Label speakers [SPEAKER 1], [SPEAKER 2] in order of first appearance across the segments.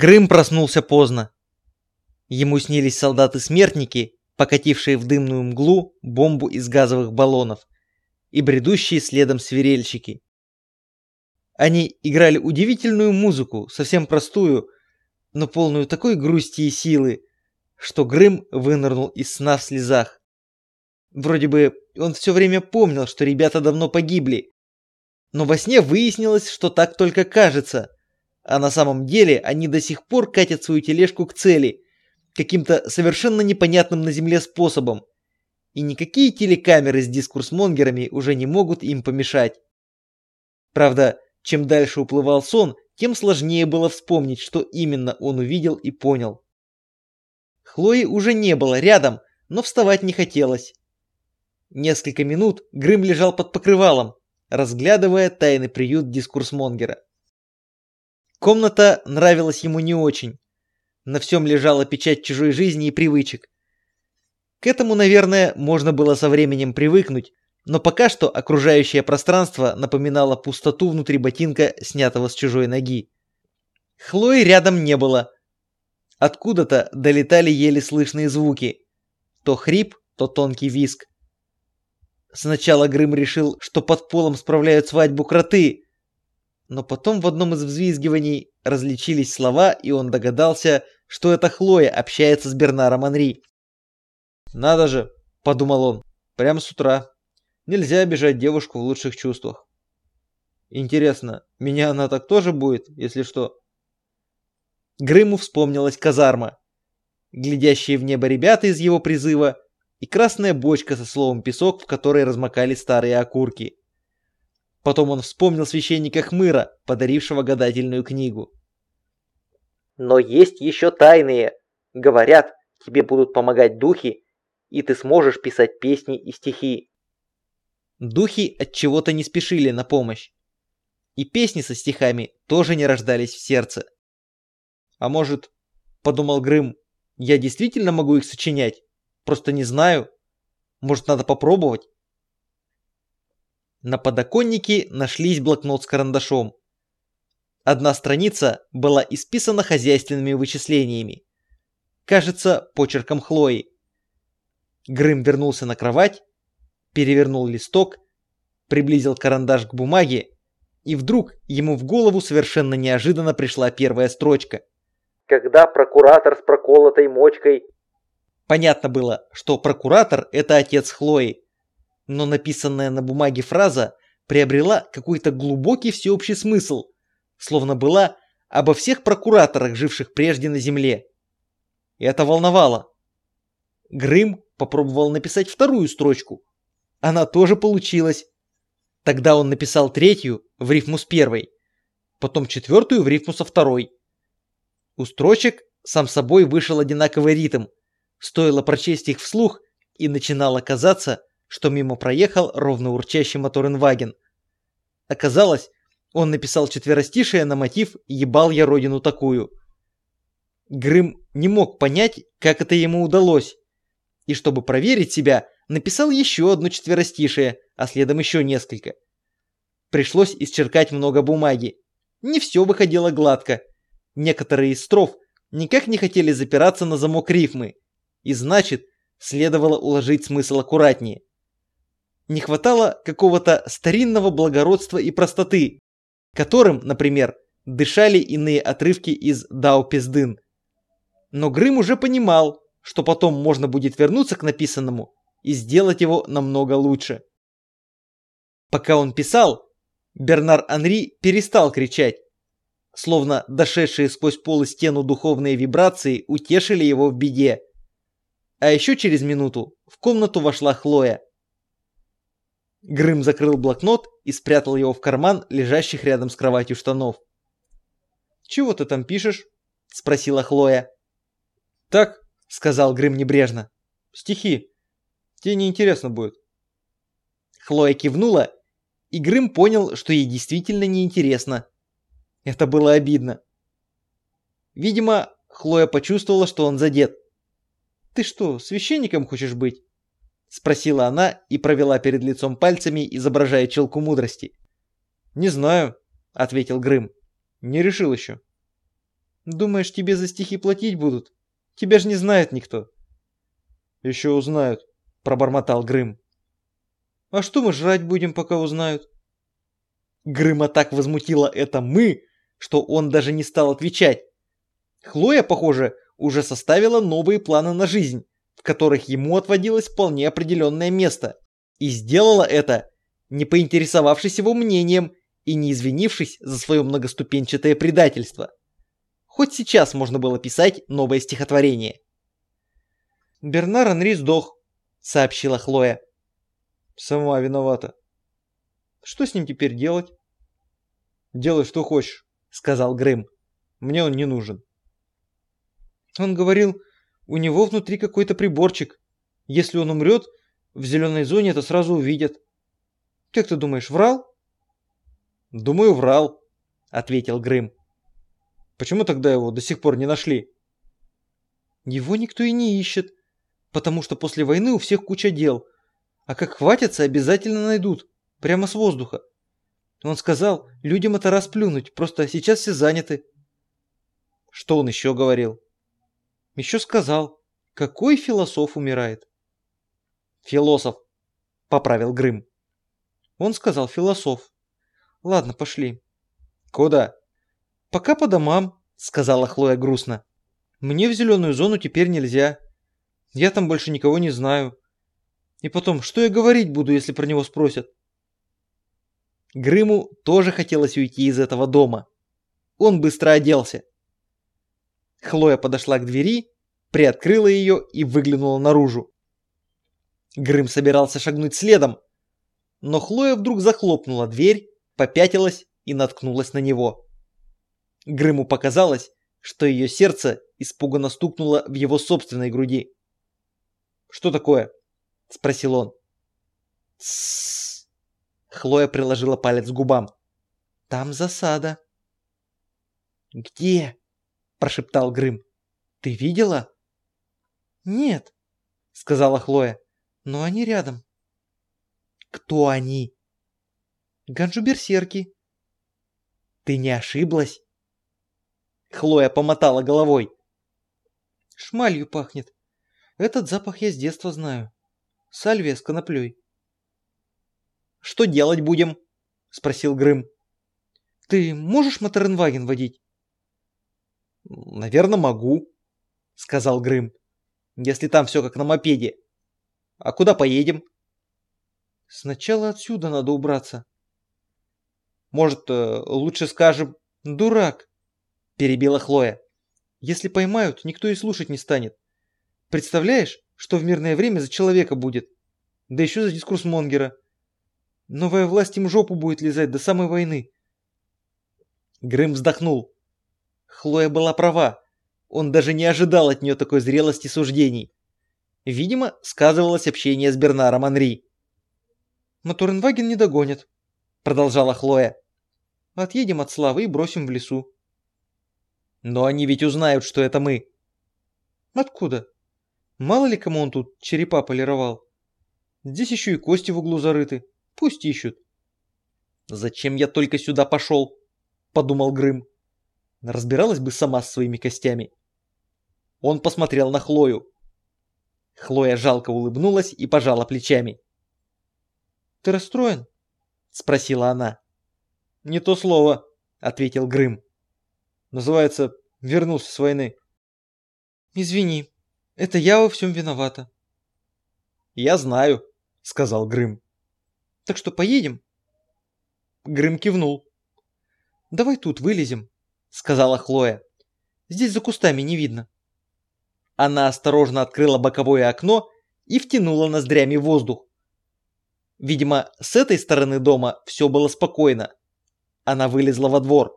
[SPEAKER 1] Грым проснулся поздно. Ему снились солдаты-смертники, покатившие в дымную мглу бомбу из газовых баллонов, и бредущие следом свирельщики. Они играли удивительную музыку, совсем простую, но полную такой грусти и силы, что Грым вынырнул из сна в слезах. Вроде бы он все время помнил, что ребята давно погибли, но во сне выяснилось, что так только кажется, а на самом деле они до сих пор катят свою тележку к цели, каким-то совершенно непонятным на Земле способом, и никакие телекамеры с дискурсмонгерами уже не могут им помешать. Правда, чем дальше уплывал сон, тем сложнее было вспомнить, что именно он увидел и понял. Хлои уже не было рядом, но вставать не хотелось. Несколько минут Грым лежал под покрывалом, разглядывая тайный приют дискурсмонгера. Комната нравилась ему не очень. На всем лежала печать чужой жизни и привычек. К этому, наверное, можно было со временем привыкнуть, но пока что окружающее пространство напоминало пустоту внутри ботинка, снятого с чужой ноги. Хлои рядом не было. Откуда-то долетали еле слышные звуки. То хрип, то тонкий виск. Сначала Грым решил, что под полом справляют свадьбу кроты, но потом в одном из взвизгиваний различились слова, и он догадался, что это Хлоя общается с Бернаром Анри. «Надо же», — подумал он, — «прямо с утра. Нельзя обижать девушку в лучших чувствах. Интересно, меня она так тоже будет, если что?» Грыму вспомнилась казарма. Глядящие в небо ребята из его призыва и красная бочка со словом «песок», в которой размокали старые окурки. Потом он вспомнил священника Хмыра, подарившего гадательную книгу.
[SPEAKER 2] «Но есть еще тайные. Говорят, тебе будут помогать духи, и ты сможешь писать песни и стихи».
[SPEAKER 1] Духи от чего-то не спешили на помощь. И песни со стихами тоже не рождались в сердце. А может, подумал Грым, я действительно могу их сочинять? Просто не знаю. Может, надо попробовать? На подоконнике нашлись блокнот с карандашом. Одна страница была исписана хозяйственными вычислениями. Кажется, почерком Хлои. Грым вернулся на кровать, перевернул листок, приблизил карандаш к бумаге, и вдруг ему в голову совершенно неожиданно пришла первая строчка.
[SPEAKER 2] «Когда прокуратор с проколотой мочкой
[SPEAKER 1] Понятно было, что прокуратор – это отец Хлои. Но написанная на бумаге фраза приобрела какой-то глубокий всеобщий смысл, словно была обо всех прокураторах, живших прежде на земле. И это волновало. Грым попробовал написать вторую строчку. Она тоже получилась. Тогда он написал третью в рифму с первой, потом четвертую в рифму со второй. У строчек сам собой вышел одинаковый ритм – Стоило прочесть их вслух, и начинало казаться, что мимо проехал ровно урчащий моторенваген. Оказалось, он написал четверостишее на мотив «Ебал я родину такую». Грым не мог понять, как это ему удалось. И чтобы проверить себя, написал еще одно четверостишее, а следом еще несколько. Пришлось исчеркать много бумаги. Не все выходило гладко. Некоторые из строф никак не хотели запираться на замок рифмы, и значит, следовало уложить смысл аккуратнее. Не хватало какого-то старинного благородства и простоты, которым, например, дышали иные отрывки из «Дао Пиздын». Но Грым уже понимал, что потом можно будет вернуться к написанному и сделать его намного лучше. Пока он писал, Бернар Анри перестал кричать, словно дошедшие сквозь пол и стену духовные вибрации утешили его в беде. А еще через минуту в комнату вошла Хлоя. Грым закрыл блокнот и спрятал его в карман лежащих рядом с кроватью штанов. «Чего ты там пишешь?» – спросила Хлоя. «Так», – сказал Грым небрежно. «Стихи. Тебе не интересно будет». Хлоя кивнула, и Грым понял, что ей действительно неинтересно. Это было обидно. Видимо, Хлоя почувствовала, что он задет. «Ты что, священником хочешь быть?» Спросила она и провела перед лицом пальцами, изображая челку мудрости. «Не знаю», — ответил Грым. «Не решил еще». Думаешь, тебе за стихи платить будут? Тебя же не знает никто. Еще узнают, пробормотал Грым. А что мы жрать будем, пока узнают? Грыма так возмутило это «мы», что он даже не стал отвечать. Хлоя, похоже, уже составила новые планы на жизнь, в которых ему отводилось вполне определенное место. И сделала это, не поинтересовавшись его мнением и не извинившись за свое многоступенчатое предательство. Хоть сейчас можно было писать новое стихотворение. «Бернар Анри сдох», — сообщила Хлоя. «Сама виновата». «Что с ним теперь делать?» «Делай, что хочешь», — сказал Грым. «Мне он не нужен». Он говорил, у него внутри какой-то приборчик. Если он умрет, в зеленой зоне это сразу увидят. Как ты думаешь, врал? Думаю, врал, ответил Грым. Почему тогда его до сих пор не нашли? Его никто и не ищет, потому что после войны у всех куча дел. А как хватится, обязательно найдут, прямо с воздуха. Он сказал, людям это расплюнуть, просто сейчас все заняты. Что он еще говорил? Еще сказал, какой философ умирает. Философ, поправил Грым. Он сказал философ. Ладно, пошли. Куда? Пока по домам, сказала Хлоя грустно. Мне в зеленую зону теперь нельзя. Я там больше никого не знаю. И потом, что я говорить буду, если про него спросят? Грыму тоже хотелось уйти из этого дома. Он быстро оделся. Хлоя подошла к двери, приоткрыла ее и выглянула наружу. Грым собирался шагнуть следом, но Хлоя вдруг захлопнула дверь, попятилась и наткнулась на него. Грыму показалось, что ее сердце испуганно стукнуло в его собственной груди. «Что такое?» – спросил он. «Тссс!» Хлоя приложила палец к губам. «Там засада». «Где?» – прошептал Грым. «Ты видела?» «Нет», — сказала Хлоя, — «но они рядом». «Кто они?» «Ганджу-берсерки». «Ты не ошиблась?» Хлоя помотала головой. «Шмалью пахнет. Этот запах я с детства знаю. Сальвия с коноплей». «Что делать будем?» — спросил Грым. «Ты можешь Моторенваген водить?» «Наверное, могу», — сказал Грым если там все как на мопеде. А куда поедем? Сначала отсюда надо убраться. Может, э, лучше скажем «дурак», перебила Хлоя. Если поймают, никто и слушать не станет. Представляешь, что в мирное время за человека будет? Да еще за дискурс Монгера. Новая власть им жопу будет лизать до самой войны. Грым вздохнул. Хлоя была права. Он даже не ожидал от нее такой зрелости суждений. Видимо, сказывалось общение с Бернаром Анри. «Моторенваген не догонит», — продолжала Хлоя. «Отъедем от Славы и бросим в лесу». «Но они ведь узнают, что это мы». «Откуда? Мало ли кому он тут черепа полировал. Здесь еще и кости в углу зарыты. Пусть ищут». «Зачем я только сюда пошел?» — подумал Грым. Разбиралась бы сама с своими костями. Он посмотрел на Хлою. Хлоя жалко улыбнулась и пожала плечами. «Ты расстроен?» – спросила она. «Не то слово», – ответил Грым. «Называется, вернулся с войны». «Извини, это я во всем виновата». «Я знаю», – сказал Грым. «Так что поедем?» Грым кивнул. «Давай тут вылезем», – сказала Хлоя. «Здесь за кустами не видно». Она осторожно открыла боковое окно и втянула ноздрями воздух. Видимо, с этой стороны дома все было спокойно. Она вылезла во двор.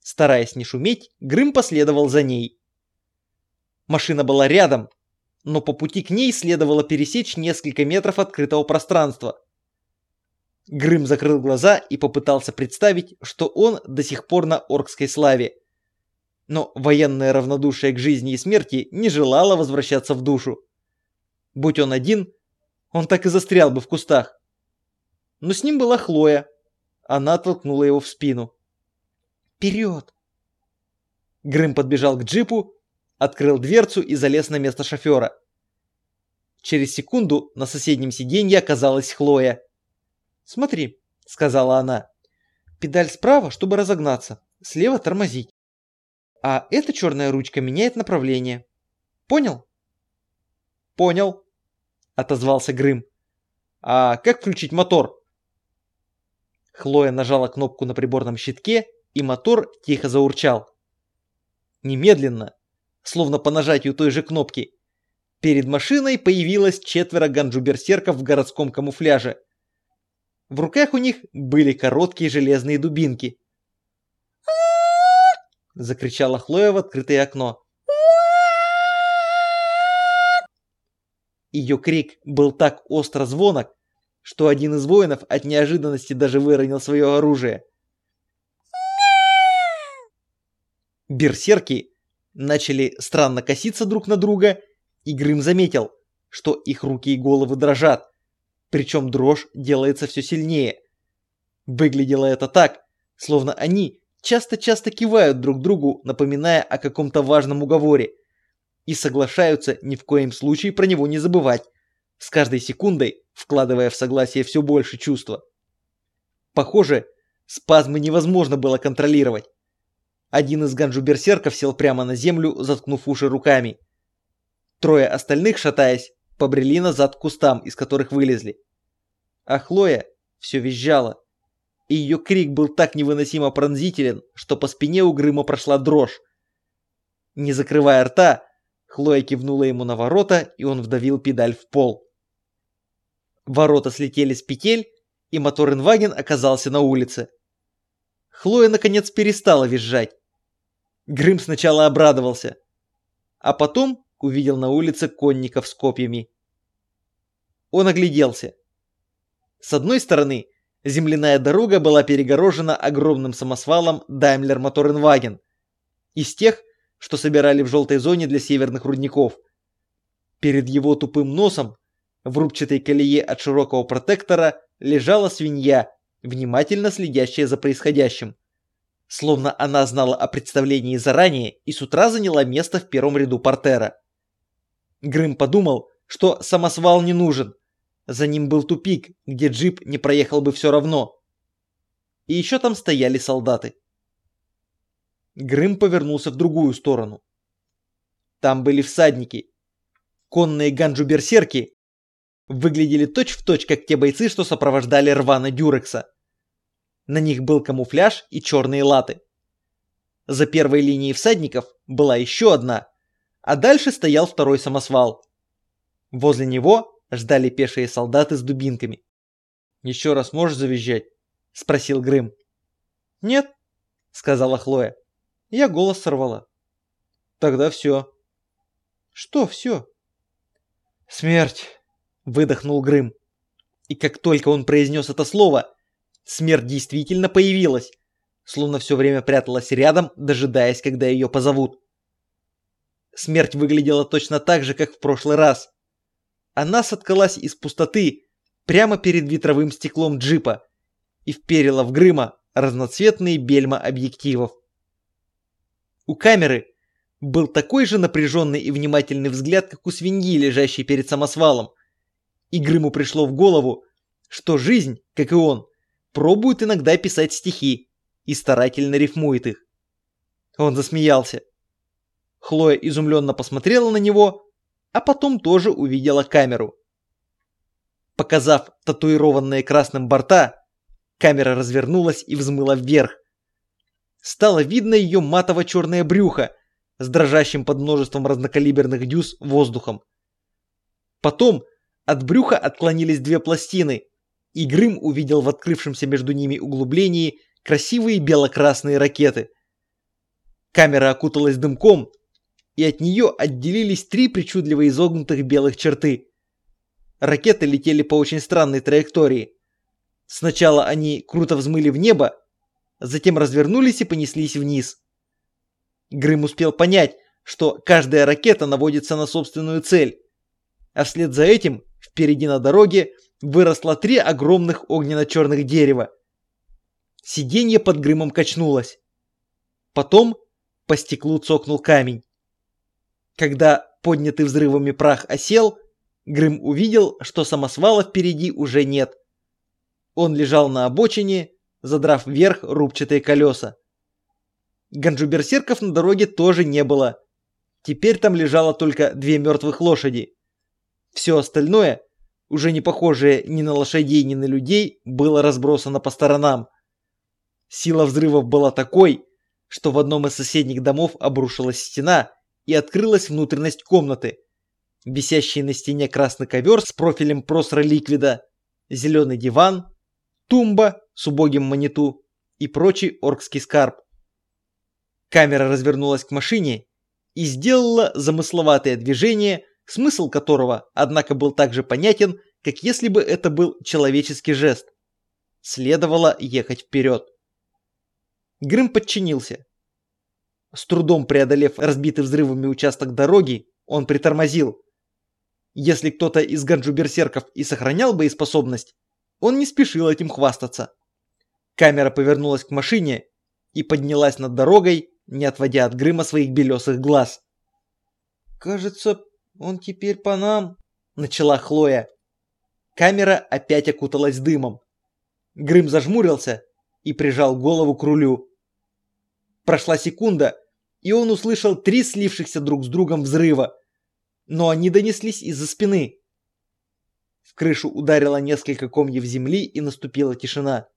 [SPEAKER 1] Стараясь не шуметь, Грым последовал за ней. Машина была рядом, но по пути к ней следовало пересечь несколько метров открытого пространства. Грым закрыл глаза и попытался представить, что он до сих пор на оркской славе. Но военное равнодушие к жизни и смерти не желало возвращаться в душу. Будь он один, он так и застрял бы в кустах. Но с ним была Хлоя. Она толкнула его в спину. «Вперед!» Грым подбежал к джипу, открыл дверцу и залез на место шофера. Через секунду на соседнем сиденье оказалась Хлоя. «Смотри», — сказала она, — «педаль справа, чтобы разогнаться, слева тормозить. А эта черная ручка меняет направление. Понял?»
[SPEAKER 2] «Понял», — отозвался Грым. «А как включить мотор?»
[SPEAKER 1] Хлоя нажала кнопку на приборном щитке, и мотор тихо заурчал. Немедленно, словно по нажатию той же кнопки, перед машиной появилось четверо ганджуберсерков в городском камуфляже. В руках у них были короткие железные дубинки. закричала Хлоя в открытое окно. Ее крик был так остро звонок, что один из воинов от неожиданности даже выронил свое оружие. Берсерки начали странно коситься друг на друга, и Грым заметил, что их руки и головы дрожат, причем дрожь делается все сильнее. Выглядело это так, словно они часто-часто кивают друг другу, напоминая о каком-то важном уговоре, и соглашаются ни в коем случае про него не забывать, с каждой секундой вкладывая в согласие все больше чувства. Похоже, спазмы невозможно было контролировать. Один из ганджу-берсерков сел прямо на землю, заткнув уши руками. Трое остальных, шатаясь, побрели назад к кустам, из которых вылезли. А Хлоя все визжала. И ее крик был так невыносимо пронзителен, что по спине у Грыма прошла дрожь. Не закрывая рта, Хлоя кивнула ему на ворота, и он вдавил педаль в пол. Ворота слетели с петель, и Моторенваген оказался на улице. Хлоя наконец перестала визжать. Грым сначала обрадовался, а потом увидел на улице конников с копьями. Он огляделся. С одной стороны, земляная дорога была перегорожена огромным самосвалом Daimler Моторенваген, из тех, что собирали в желтой зоне для северных рудников. Перед его тупым носом, в рубчатой колее от широкого протектора, лежала свинья, внимательно следящая за происходящим. Словно она знала о представлении заранее и с утра заняла место в первом ряду портера. Грым подумал, что самосвал не нужен. За ним был тупик, где джип не проехал бы все равно. И еще там стояли солдаты. Грым повернулся в другую сторону. Там были всадники. Конные ганджу-берсерки выглядели точь-в-точь, точь, как те бойцы, что сопровождали Рвана Дюрекса. На них был камуфляж и черные латы. За первой линией всадников была еще одна, а дальше стоял второй самосвал. Возле него ждали пешие солдаты с дубинками. «Еще раз можешь завизжать?» – спросил Грым. «Нет», – сказала Хлоя. Я голос сорвала. Тогда все. Что все? Смерть, выдохнул Грым. И как только он произнес это слово, смерть действительно появилась, словно все время пряталась рядом, дожидаясь, когда ее позовут. Смерть выглядела точно так же, как в прошлый раз. Она соткалась из пустоты прямо перед ветровым стеклом джипа и вперила в Грыма разноцветные бельма объективов. У камеры был такой же напряженный и внимательный взгляд, как у свиньи, лежащей перед самосвалом. И Грыму пришло в голову, что жизнь, как и он, пробует иногда писать стихи и старательно рифмует их. Он засмеялся. Хлоя изумленно посмотрела на него, а потом тоже увидела камеру. Показав татуированные красным борта, камера развернулась и взмыла вверх стало видно ее матово-черное брюхо с дрожащим под множеством разнокалиберных дюз воздухом. Потом от брюха отклонились две пластины, и Грым увидел в открывшемся между ними углублении красивые бело-красные ракеты. Камера окуталась дымком, и от нее отделились три причудливо изогнутых белых черты. Ракеты летели по очень странной траектории. Сначала они круто взмыли в небо, затем развернулись и понеслись вниз. Грым успел понять, что каждая ракета наводится на собственную цель, а вслед за этим впереди на дороге выросло три огромных огненно-черных дерева. Сиденье под Грымом качнулось. Потом по стеклу цокнул камень. Когда поднятый взрывами прах осел, Грым увидел, что самосвала впереди уже нет. Он лежал на обочине, задрав вверх рубчатые колеса. Ганджуберсерков на дороге тоже не было. Теперь там лежало только две мертвых лошади. Все остальное, уже не похожее ни на лошадей, ни на людей, было разбросано по сторонам. Сила взрывов была такой, что в одном из соседних домов обрушилась стена и открылась внутренность комнаты. Висящий на стене красный ковер с профилем просра ликвида, зеленый диван, тумба с убогим маниту и прочий оркский скарб. Камера развернулась к машине и сделала замысловатое движение, смысл которого, однако, был так же понятен, как если бы это был человеческий жест. Следовало ехать вперед. Грым подчинился. С трудом преодолев разбитый взрывами участок дороги, он притормозил. Если кто-то из ганджу-берсерков и сохранял боеспособность, он не спешил этим хвастаться. Камера повернулась к машине и поднялась над дорогой, не отводя от Грыма своих белесых глаз. «Кажется, он теперь по нам», — начала Хлоя. Камера опять окуталась дымом. Грым зажмурился и прижал голову к рулю. Прошла секунда, и он услышал три слившихся друг с другом взрыва, но они донеслись из-за спины. В крышу ударило несколько комьев земли и наступила тишина.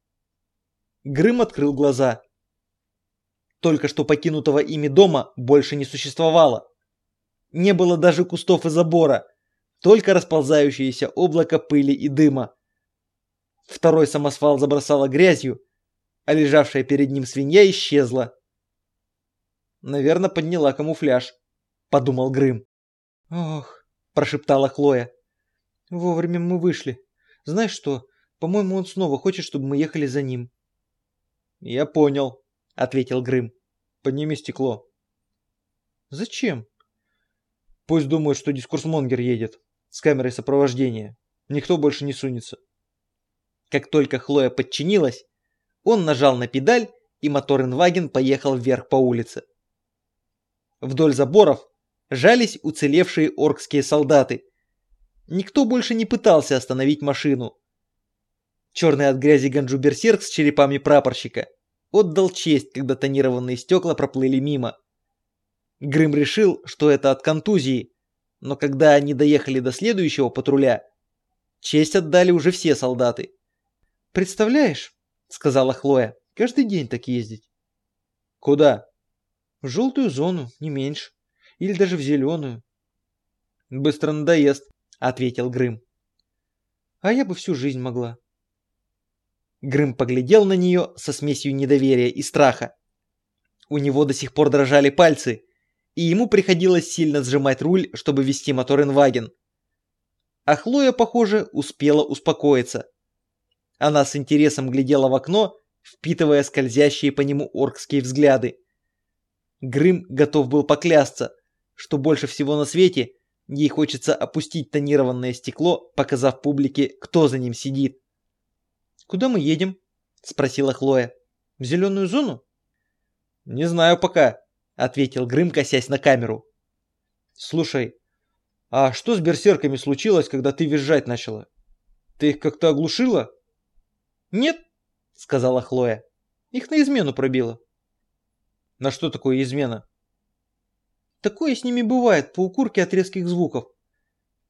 [SPEAKER 1] Грым открыл глаза. Только что покинутого ими дома больше не существовало. Не было даже кустов и забора, только расползающееся облако пыли и дыма. Второй самосвал забросало грязью, а лежавшая перед ним свинья исчезла. Наверное, подняла камуфляж, подумал Грым. Ох, прошептала Хлоя. Вовремя мы вышли. Знаешь что, по-моему, он снова хочет, чтобы мы ехали за ним. Я понял, ответил Грым. Подними стекло. Зачем? Пусть думают, что дискурсмонгер едет с камерой сопровождения. Никто больше не сунется. Как только Хлоя подчинилась, он нажал на педаль, и мотор Инваген поехал вверх по улице. Вдоль заборов жались уцелевшие оркские солдаты. Никто больше не пытался остановить машину. Черный от грязи ганджу-берсерк с черепами прапорщика отдал честь, когда тонированные стекла проплыли мимо. Грым решил, что это от контузии, но когда они доехали до следующего патруля, честь отдали уже все солдаты. «Представляешь, — сказала Хлоя. «Каждый день так ездить». «Куда?» «В желтую зону, не меньше. Или даже в зеленую». «Быстро надоест», — ответил Грым. «А я бы всю жизнь могла». Грым поглядел на нее со смесью недоверия и страха. У него до сих пор дрожали пальцы, и ему приходилось сильно сжимать руль, чтобы вести мотор Инваген. А Хлоя, похоже, успела успокоиться. Она с интересом глядела в окно, впитывая скользящие по нему оркские взгляды. Грым готов был поклясться, что больше всего на свете ей хочется опустить тонированное стекло, показав публике, кто за ним сидит. «Куда мы едем?» – спросила Хлоя. «В зеленую зону?» «Не знаю пока», – ответил Грым, косясь на камеру. «Слушай, а что с берсерками случилось, когда ты визжать начала? Ты их как-то оглушила?» «Нет», — сказала Хлоя. «Их на измену пробило». «На что такое измена?» «Такое с ними бывает по укурке от резких звуков.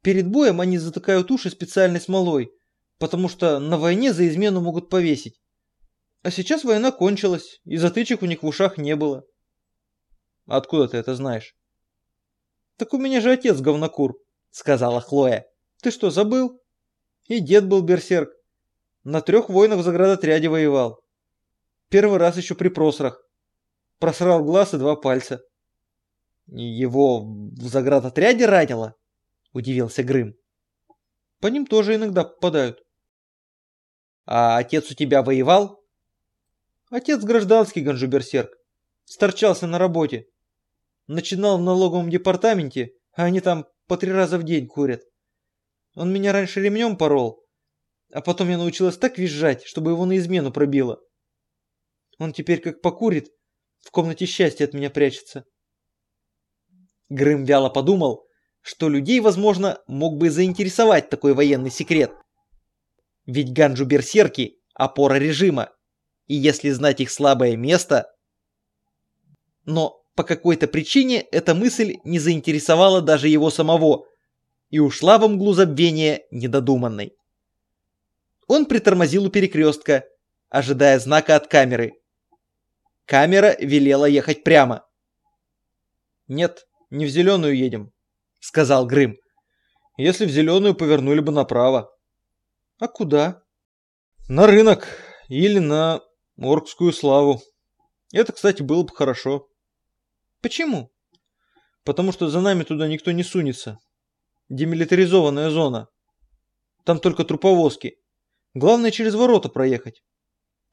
[SPEAKER 1] Перед боем они затыкают уши специальной смолой, потому что на войне за измену могут повесить. А сейчас война кончилась, и затычек у них в ушах не было». «Откуда ты это знаешь?» «Так у меня же отец говнокур», — сказала Хлоя. «Ты что, забыл?» «И дед был берсерк. На трех войнах в заградотряде воевал. Первый раз еще при просрах. Просрал глаз и два пальца. Его в заградотряде ранило? Удивился Грым. По ним тоже иногда попадают. А отец у тебя воевал? Отец гражданский ганжуберсерк. Сторчался на работе. Начинал в налоговом департаменте, а они там по три раза в день курят. Он меня раньше ремнем порол, а потом я научилась так визжать, чтобы его на измену пробило. Он теперь как покурит, В комнате счастья от меня прячется. Грым вяло подумал, что людей, возможно, мог бы заинтересовать такой военный секрет. Ведь ганджу-берсерки – опора режима, и если знать их слабое место... Но по какой-то причине эта мысль не заинтересовала даже его самого и ушла во мглу забвения недодуманной. Он притормозил у перекрестка, ожидая знака от камеры. Камера велела ехать прямо. «Нет, не в зеленую едем», — сказал Грым. «Если в зеленую повернули бы направо». «А куда?» «На рынок или на Оркскую славу. Это, кстати, было бы хорошо». «Почему?» «Потому что за нами туда никто не сунется. Демилитаризованная зона. Там только труповозки. Главное через ворота проехать.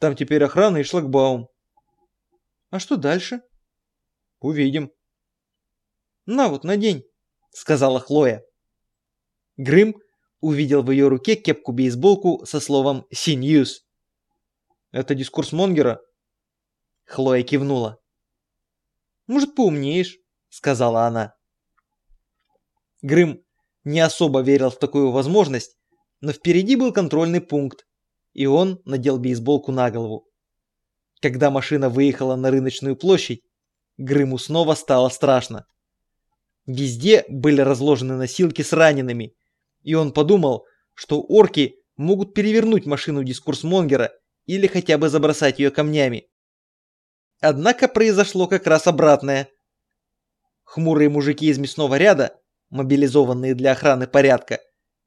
[SPEAKER 1] Там теперь охрана и шлагбаум. А что дальше? Увидим. На вот, надень, сказала Хлоя. Грым увидел в ее руке кепку-бейсболку со словом «Синьюз». Это дискурс Монгера? Хлоя кивнула. Может, поумнеешь, сказала она. Грым не особо верил в такую возможность, но впереди был контрольный пункт, и он надел бейсболку на голову. Когда машина выехала на рыночную площадь, Грыму снова стало страшно. Везде были разложены носилки с ранеными, и он подумал, что орки могут перевернуть машину дискурсмонгера или хотя бы забросать ее камнями. Однако произошло как раз обратное. Хмурые мужики из мясного ряда, мобилизованные для охраны порядка,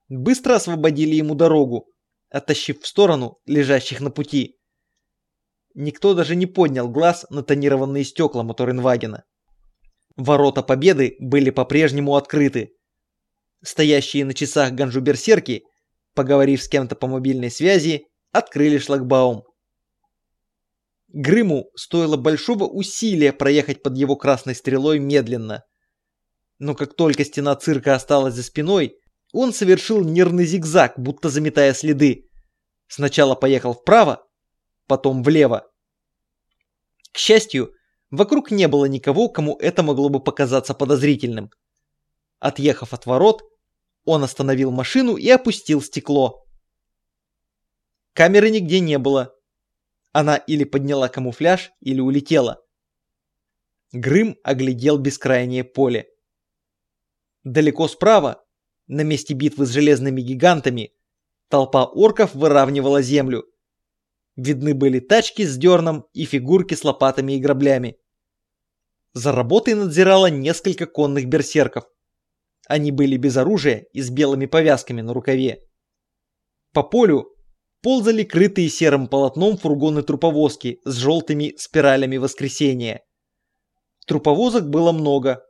[SPEAKER 1] быстро освободили ему дорогу, оттащив в сторону лежащих на пути. Никто даже не поднял глаз на тонированные стекла Моторинвагена. Ворота Победы были по-прежнему открыты. Стоящие на часах ганжуберсерки, поговорив с кем-то по мобильной связи, открыли шлагбаум. Грыму стоило большого усилия проехать под его красной стрелой медленно. Но как только стена цирка осталась за спиной, он совершил нервный зигзаг, будто заметая следы. Сначала поехал вправо, потом влево. К счастью, вокруг не было никого, кому это могло бы показаться подозрительным. Отъехав от ворот, он остановил машину и опустил стекло. Камеры нигде не было. Она или подняла камуфляж, или улетела. Грым оглядел бескрайнее поле. Далеко справа на месте битвы с железными гигантами толпа орков выравнивала землю. Видны были тачки с дерном и фигурки с лопатами и граблями. За работой надзирало несколько конных берсерков. Они были без оружия и с белыми повязками на рукаве. По полю ползали крытые серым полотном фургоны-труповозки с желтыми спиралями воскресения. Труповозок было много.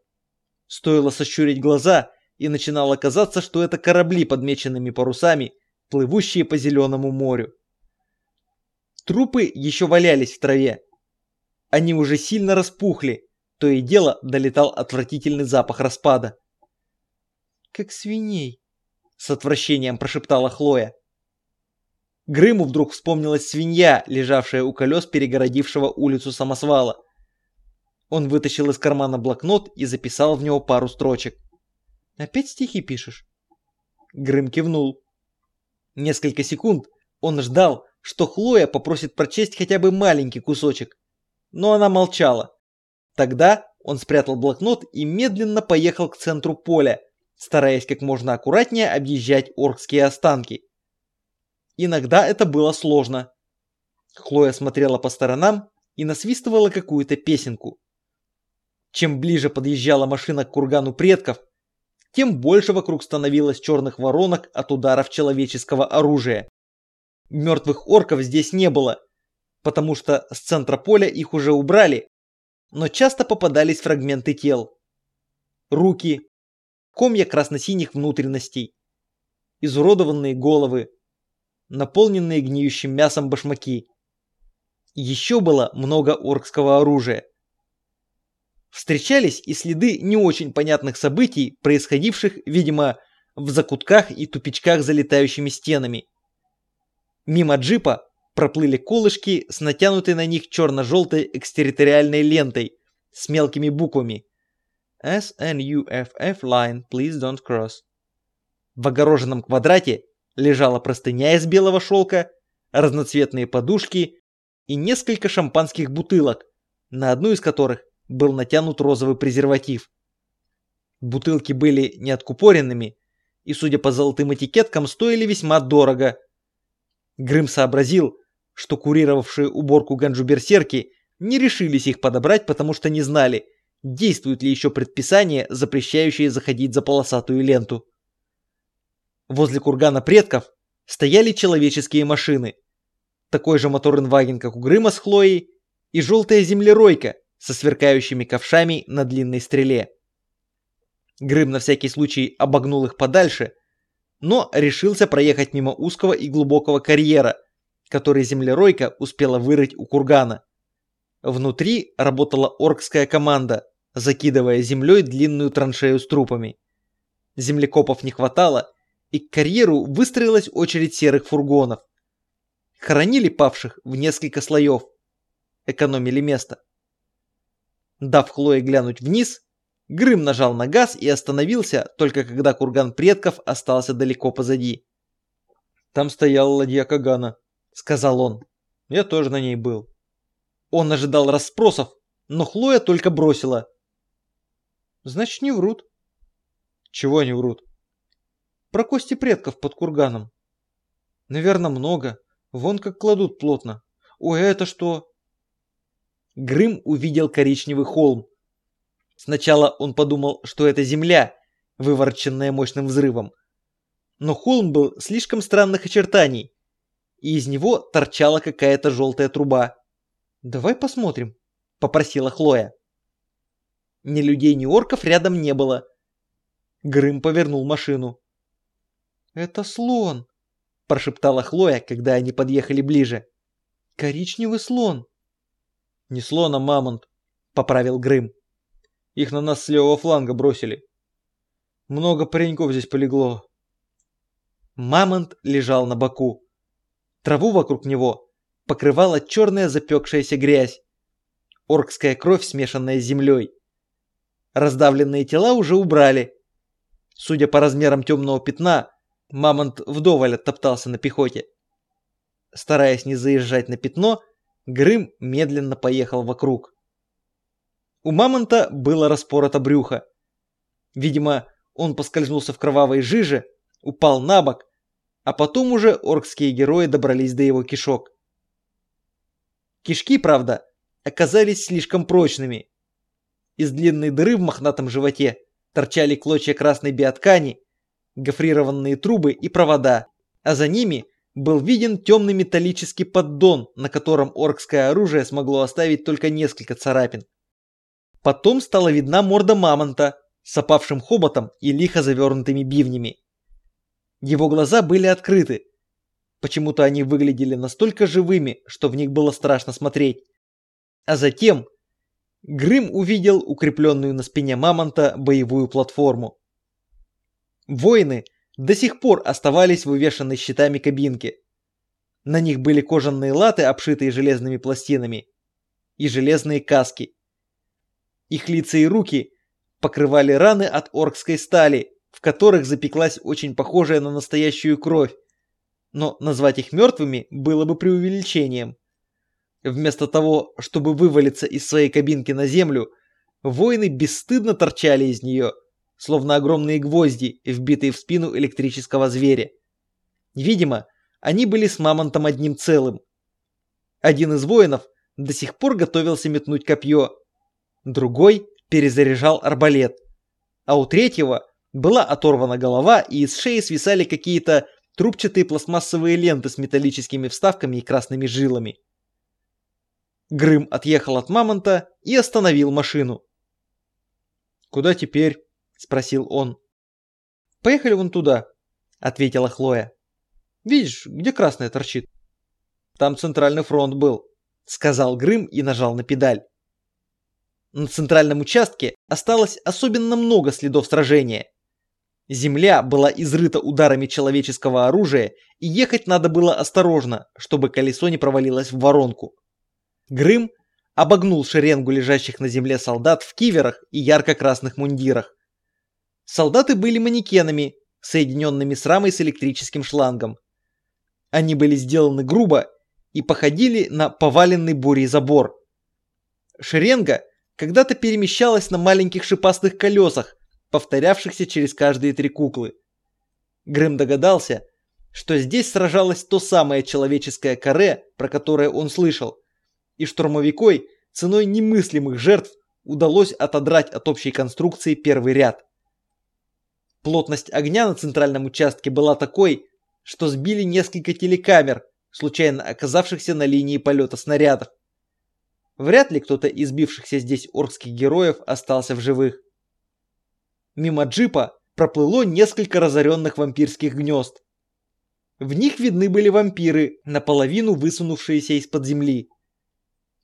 [SPEAKER 1] Стоило сощурить глаза, и начинало казаться, что это корабли подмеченными парусами, плывущие по зеленому морю. Трупы еще валялись в траве. Они уже сильно распухли, то и дело долетал отвратительный запах распада. «Как свиней», — с отвращением прошептала Хлоя. Грыму вдруг вспомнилась свинья, лежавшая у колес перегородившего улицу самосвала. Он вытащил из кармана блокнот и записал в него пару строчек. Опять стихи пишешь? Грым кивнул. Несколько секунд он ждал, что Хлоя попросит прочесть хотя бы маленький кусочек. Но она молчала. Тогда он спрятал блокнот и медленно поехал к центру поля, стараясь как можно аккуратнее объезжать оркские останки. Иногда это было сложно. Хлоя смотрела по сторонам и насвистывала какую-то песенку. Чем ближе подъезжала машина к кургану предков, тем больше вокруг становилось черных воронок от ударов человеческого оружия. Мертвых орков здесь не было, потому что с центра поля их уже убрали, но часто попадались фрагменты тел. Руки, комья красно-синих внутренностей, изуродованные головы, наполненные гниющим мясом башмаки. Еще было много оркского оружия. Встречались и следы не очень понятных событий, происходивших, видимо, в закутках и тупичках за летающими стенами. Мимо джипа проплыли колышки с натянутой на них черно-желтой экстерриториальной лентой с мелкими буквами SNUFF line, please don't cross. В огороженном квадрате лежала простыня из белого шелка, разноцветные подушки и несколько шампанских бутылок, на одну из которых был натянут розовый презерватив. Бутылки были неоткупоренными и, судя по золотым этикеткам, стоили весьма дорого. Грым сообразил, что курировавшие уборку ганджу-берсерки не решились их подобрать, потому что не знали, действуют ли еще предписания, запрещающие заходить за полосатую ленту. Возле кургана предков стояли человеческие машины. Такой же моторенваген, как у Грыма с Хлоей, и желтая землеройка со сверкающими ковшами на длинной стреле. Грым на всякий случай обогнул их подальше, но решился проехать мимо узкого и глубокого карьера, который землеройка успела вырыть у кургана. Внутри работала оркская команда, закидывая землей длинную траншею с трупами. Землекопов не хватало, и к карьеру выстроилась очередь серых фургонов. Хоронили павших в несколько слоев. Экономили место. Дав Хлое глянуть вниз, Грым нажал на газ и остановился, только когда курган предков остался далеко позади. «Там стояла ладья Кагана», — сказал он. «Я тоже на ней был». Он ожидал расспросов, но Хлоя только бросила. «Значит, не врут». «Чего не врут?» «Про кости предков под курганом». «Наверное, много. Вон как кладут плотно. Ой, а это что?» Грым увидел коричневый холм, Сначала он подумал, что это земля, выворченная мощным взрывом. Но холм был слишком странных очертаний, и из него торчала какая-то желтая труба. «Давай посмотрим», — попросила Хлоя. Ни людей, ни орков рядом не было. Грым повернул машину. «Это слон», — прошептала Хлоя, когда они подъехали ближе. «Коричневый слон». «Не слон, а мамонт», — поправил Грым. Их на нас с левого фланга бросили. Много пареньков здесь полегло. Мамонт лежал на боку. Траву вокруг него покрывала черная запекшаяся грязь. Оркская кровь, смешанная с землей. Раздавленные тела уже убрали. Судя по размерам темного пятна, мамонт вдоволь оттоптался на пехоте. Стараясь не заезжать на пятно, Грым медленно поехал вокруг. У мамонта было распорото брюхо. Видимо, он поскользнулся в кровавой жиже, упал на бок, а потом уже оркские герои добрались до его кишок. Кишки, правда, оказались слишком прочными. Из длинной дыры в мохнатом животе торчали клочья красной биоткани, гофрированные трубы и провода, а за ними был виден темный металлический поддон, на котором оркское оружие смогло оставить только несколько царапин. Потом стала видна морда мамонта с опавшим хоботом и лихо завернутыми бивнями. Его глаза были открыты. Почему-то они выглядели настолько живыми, что в них было страшно смотреть. А затем Грым увидел укрепленную на спине мамонта боевую платформу. Воины до сих пор оставались в щитами кабинке. На них были кожаные латы, обшитые железными пластинами, и железные каски. Их лица и руки покрывали раны от оркской стали, в которых запеклась очень похожая на настоящую кровь. Но назвать их мертвыми было бы преувеличением. Вместо того, чтобы вывалиться из своей кабинки на землю, воины бесстыдно торчали из нее, словно огромные гвозди, вбитые в спину электрического зверя. Видимо, они были с мамонтом одним целым. Один из воинов до сих пор готовился метнуть копье, другой перезаряжал арбалет, а у третьего была оторвана голова и из шеи свисали какие-то трубчатые пластмассовые ленты с металлическими вставками и красными жилами. Грым отъехал от мамонта и остановил машину. «Куда теперь?» – спросил он. «Поехали вон туда», – ответила Хлоя. «Видишь, где красная торчит?» «Там центральный фронт был», – сказал Грым и нажал на педаль. На центральном участке осталось особенно много следов сражения. Земля была изрыта ударами человеческого оружия, и ехать надо было осторожно, чтобы колесо не провалилось в воронку. Грым обогнул шеренгу лежащих на земле солдат в киверах и ярко-красных мундирах. Солдаты были манекенами, соединенными с рамой с электрическим шлангом. Они были сделаны грубо и походили на поваленный бурей забор. Шеренга когда-то перемещалась на маленьких шипастых колесах, повторявшихся через каждые три куклы. Грэм догадался, что здесь сражалось то самое человеческое каре, про которое он слышал, и штурмовикой ценой немыслимых жертв удалось отодрать от общей конструкции первый ряд. Плотность огня на центральном участке была такой, что сбили несколько телекамер, случайно оказавшихся на линии полета снарядов. Вряд ли кто-то из бившихся здесь оркских героев остался в живых. Мимо джипа проплыло несколько разоренных вампирских гнезд. В них видны были вампиры, наполовину высунувшиеся из-под земли.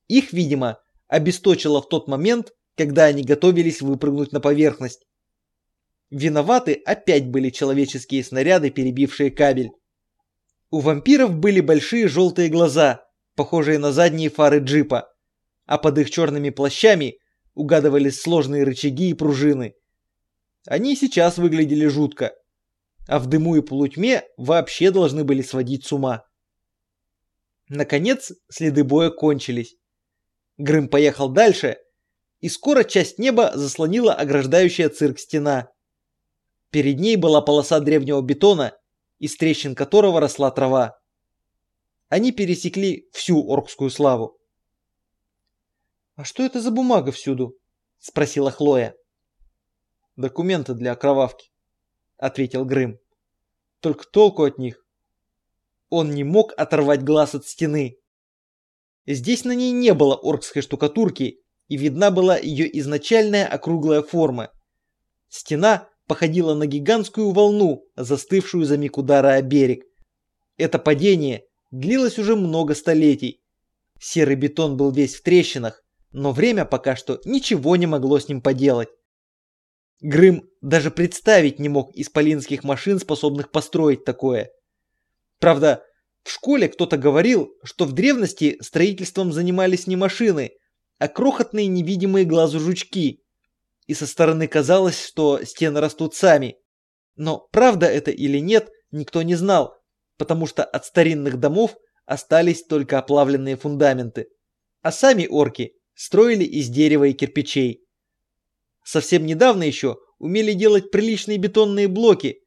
[SPEAKER 1] Их, видимо, обесточило в тот момент, когда они готовились выпрыгнуть на поверхность. Виноваты опять были человеческие снаряды, перебившие кабель. У вампиров были большие желтые глаза, похожие на задние фары джипа, а под их черными плащами угадывались сложные рычаги и пружины. Они сейчас выглядели жутко, а в дыму и полутьме вообще должны были сводить с ума. Наконец, следы боя кончились. Грым поехал дальше, и скоро часть неба заслонила ограждающая цирк стена. Перед ней была полоса древнего бетона, из трещин которого росла трава. Они пересекли всю оркскую славу. «А что это за бумага всюду?» – спросила Хлоя. Документы для окровавки, ответил Грым. Только толку от них. Он не мог оторвать глаз от стены. Здесь на ней не было оркской штукатурки, и видна была ее изначальная округлая форма. Стена походила на гигантскую волну, застывшую за миг удара о берег. Это падение длилось уже много столетий. Серый бетон был весь в трещинах, но время пока что ничего не могло с ним поделать. Грым даже представить не мог исполинских машин, способных построить такое. Правда, в школе кто-то говорил, что в древности строительством занимались не машины, а крохотные невидимые глазу жучки. И со стороны казалось, что стены растут сами. Но правда это или нет, никто не знал, потому что от старинных домов остались только оплавленные фундаменты. А сами орки строили из дерева и кирпичей. Совсем недавно еще умели делать приличные бетонные блоки,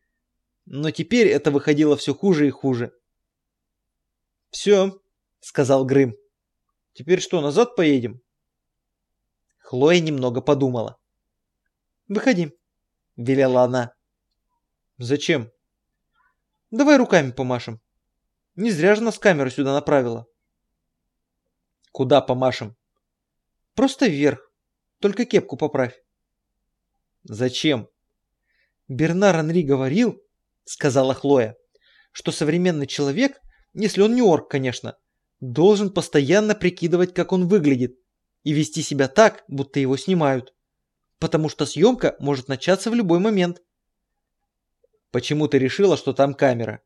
[SPEAKER 1] но теперь это выходило все хуже и хуже. «Все», — сказал Грым. «Теперь что, назад поедем?» Хлоя немного подумала. «Выходи», — велела она. «Зачем?» «Давай руками помашем. Не зря же нас камера сюда направила». «Куда помашем?» «Просто вверх. Только кепку поправь». Зачем? Бернар Анри говорил, сказала Хлоя, что современный человек, если он не орк, конечно, должен постоянно прикидывать, как он выглядит, и вести себя так, будто его снимают. Потому что съемка может начаться в любой момент. Почему ты решила, что там камера?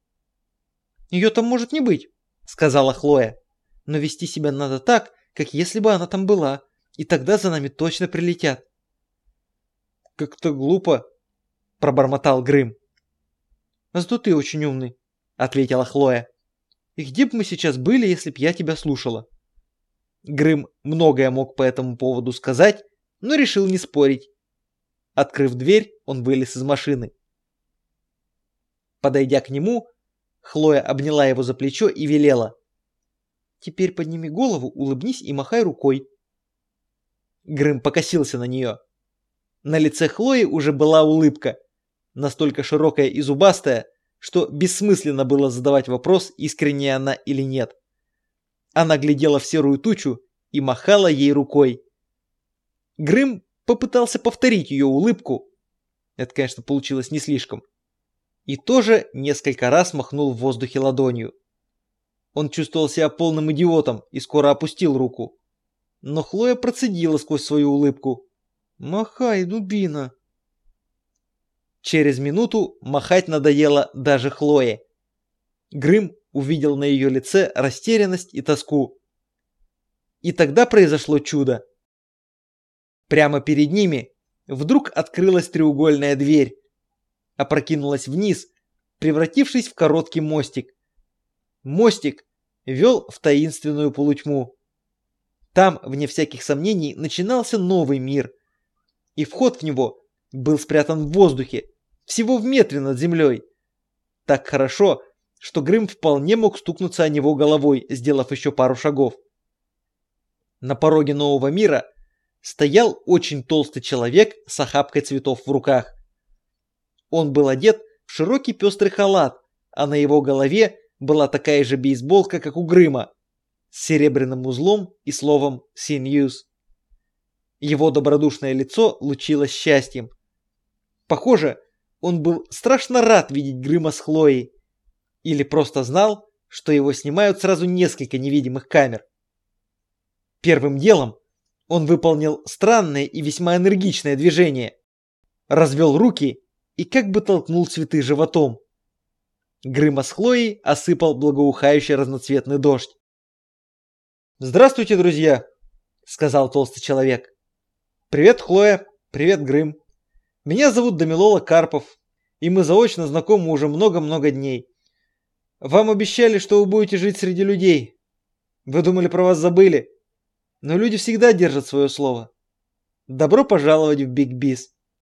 [SPEAKER 1] Ее там может не быть, сказала Хлоя. Но вести себя надо так, как если бы она там была, и тогда за нами точно прилетят. Как-то глупо, пробормотал Грым. А зато ты очень умный, ответила Хлоя. И где бы мы сейчас были, если б я тебя слушала? Грым многое мог по этому поводу сказать, но решил не спорить. Открыв дверь, он вылез из машины. Подойдя к нему, Хлоя обняла его за плечо и велела. «Теперь подними голову, улыбнись и махай рукой». Грым покосился на нее. На лице Хлои уже была улыбка, настолько широкая и зубастая, что бессмысленно было задавать вопрос, искренняя она или нет. Она глядела в серую тучу и махала ей рукой. Грым попытался повторить ее улыбку. Это, конечно, получилось не слишком. И тоже несколько раз махнул в воздухе ладонью. Он чувствовал себя полным идиотом и скоро опустил руку. Но Хлоя процедила сквозь свою улыбку. Махай, дубина. Через минуту махать надоело даже Хлое. Грым увидел на ее лице растерянность и тоску. И тогда произошло чудо. Прямо перед ними вдруг открылась треугольная дверь, опрокинулась вниз, превратившись в короткий мостик. Мостик вел в таинственную полутьму. Там, вне всяких сомнений, начинался новый мир. И вход в него был спрятан в воздухе, всего в метре над землей. Так хорошо, что Грым вполне мог стукнуться о него головой, сделав еще пару шагов. На пороге нового мира стоял очень толстый человек с охапкой цветов в руках. Он был одет в широкий пестрый халат, а на его голове была такая же бейсболка, как у Грыма, с серебряным узлом и словом «Синьюз». Его добродушное лицо лучилось счастьем. Похоже, он был страшно рад видеть Грыма с Хлоей. Или просто знал, что его снимают сразу несколько невидимых камер. Первым делом он выполнил странное и весьма энергичное движение. Развел руки и как бы толкнул цветы животом. Грыма с Хлоей осыпал благоухающий разноцветный дождь. «Здравствуйте, друзья!» — сказал толстый человек. «Привет, Хлоя! Привет, Грым! Меня зовут Дамилола Карпов, и мы заочно знакомы уже много-много дней. Вам обещали, что вы будете жить среди людей. Вы думали, про вас забыли? Но люди всегда держат свое слово. Добро пожаловать в Биг Бис!»